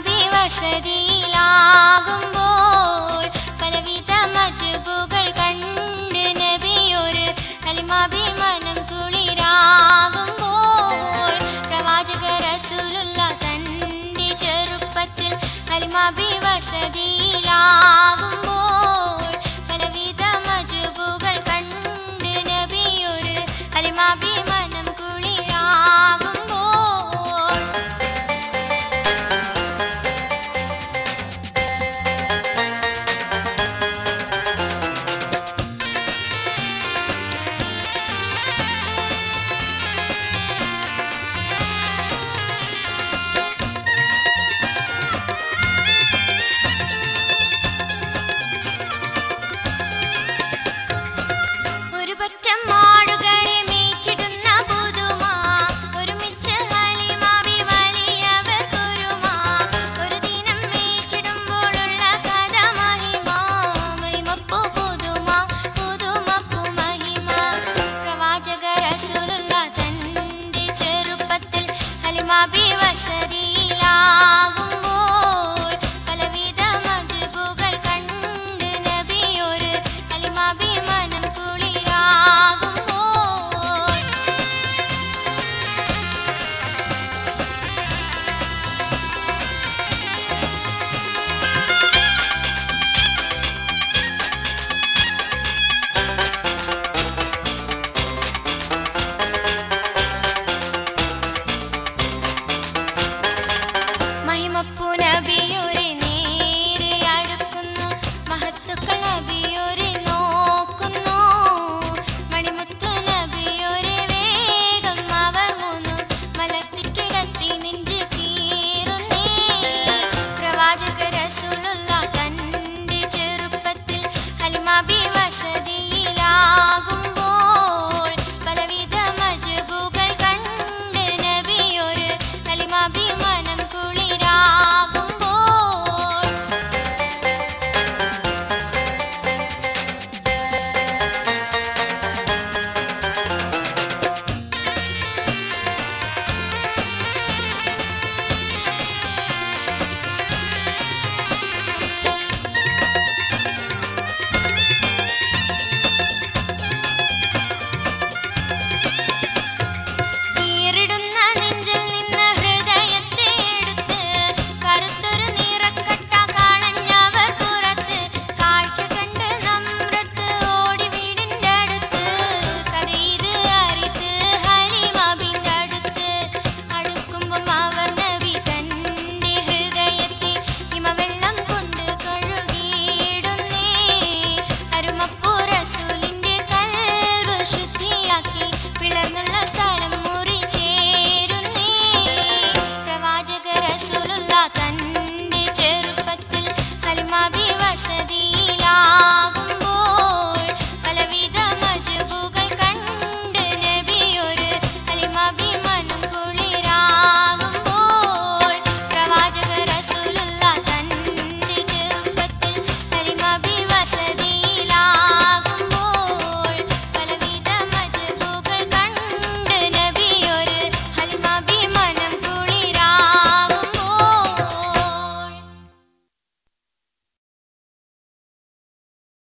അഭിവശതിയിലാകുമ്പോൾ പലവിധ മജുബുകൾ കണ്ട് നബിയൊരു കലിമാഭിമാനം കുളിരാകുമ്പോൾ പ്രവാചക റസൂലുള്ള തന്റെ ചെറുപ്പത്തിൽ കലിമാഭിവശതിയിലാകുമ്പോൾ പലവിധ മജുബുകൾ കണ്ട് നബിയൊരു കലിമാഭിമാനം